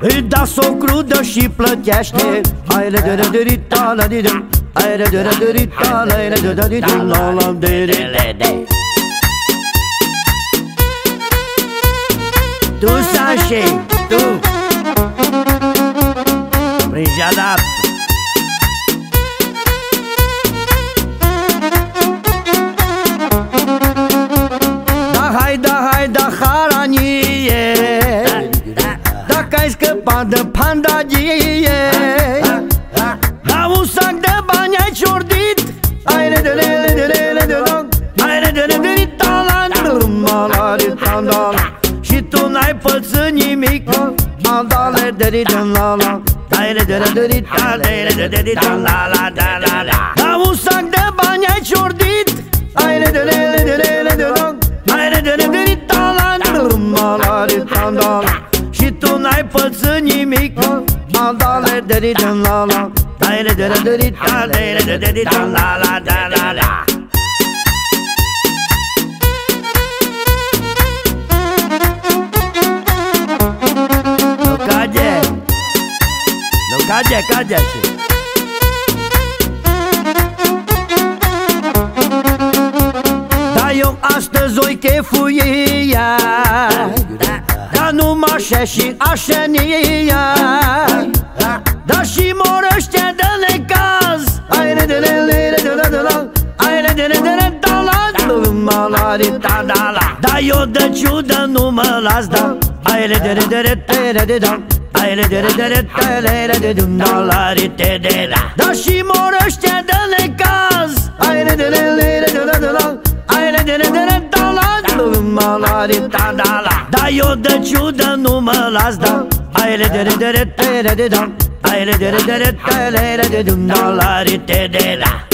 Îi da o crudă și plătește. Hai re de re de rita la di. Hai re de re de rita la re de da di dum La la de de le de Tu Sanche, tu. Prin jadap Și tu n-ai pățit nimic. Mandale de ridan la la. Taile de rădărit Taile de ridan la la da la la. La un de bani ai ciordit. Aile de lele de lele de lon Aile de rădărit la la la Și tu n-ai pățit nimic. Mandale de ridan la la. Taile de rădărit Taile de ridan la la da la. Calla, cállate. Da, eu astăzi o chefuia Da, numai așa și așenia. Da, și morăște de necaz Ai re de le le re de la de la. Ai re de le de re da la Luma la re da da la. Da, eu de ciudă nu mă las, da. Ai re de re de re de re de da. Da și morăște de necaz Ai le de le le de la de la Ai le de le de le da la Da eu de ciudă nu mă las da Ai le de le de le de de da Ai le de le de le de le de da la de la